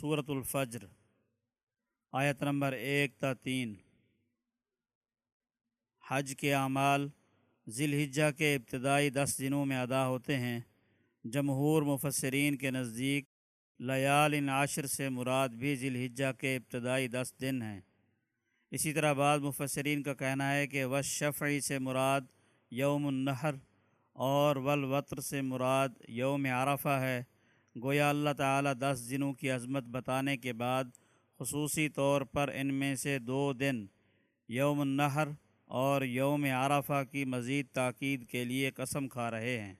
صورت الفجر، آیت نمبر ایک تا تین۔ حج کے اعمال ذی الحجہ کے ابتدائی دس دنوں میں ادا ہوتے ہیں۔ جمہور مفسرین کے نزدیک لیال ان عاشر سے مراد بھی ذی الحجہ کے ابتدائی دس دن ہیں۔ اسی طرح بعض مفسرین کا کہنا ہے کہ وشفعی سے مراد یوم النحر اور ولوطر سے مراد یوم عرفہ ہے۔ گویا اللہ تعالیٰ دس دنوں کی عظمت بتانے کے بعد خصوصی طور پر ان میں سے دو دن، یوم النحر اور یوم عرفہ کی مزید تاکید کے لیے قسم کھا رہے ہیں۔